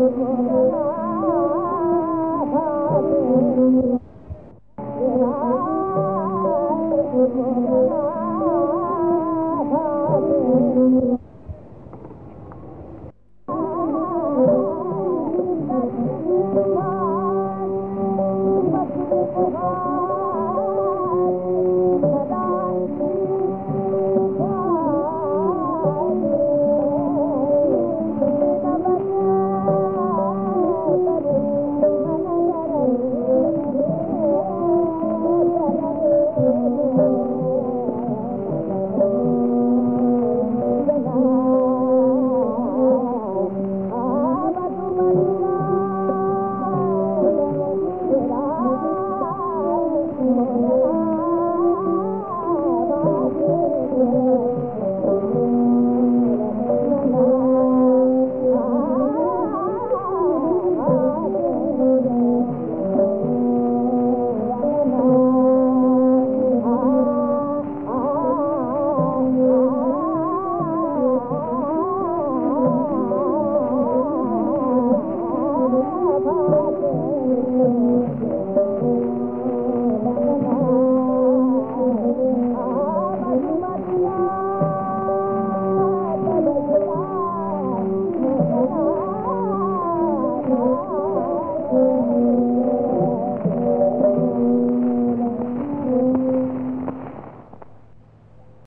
भ Oh.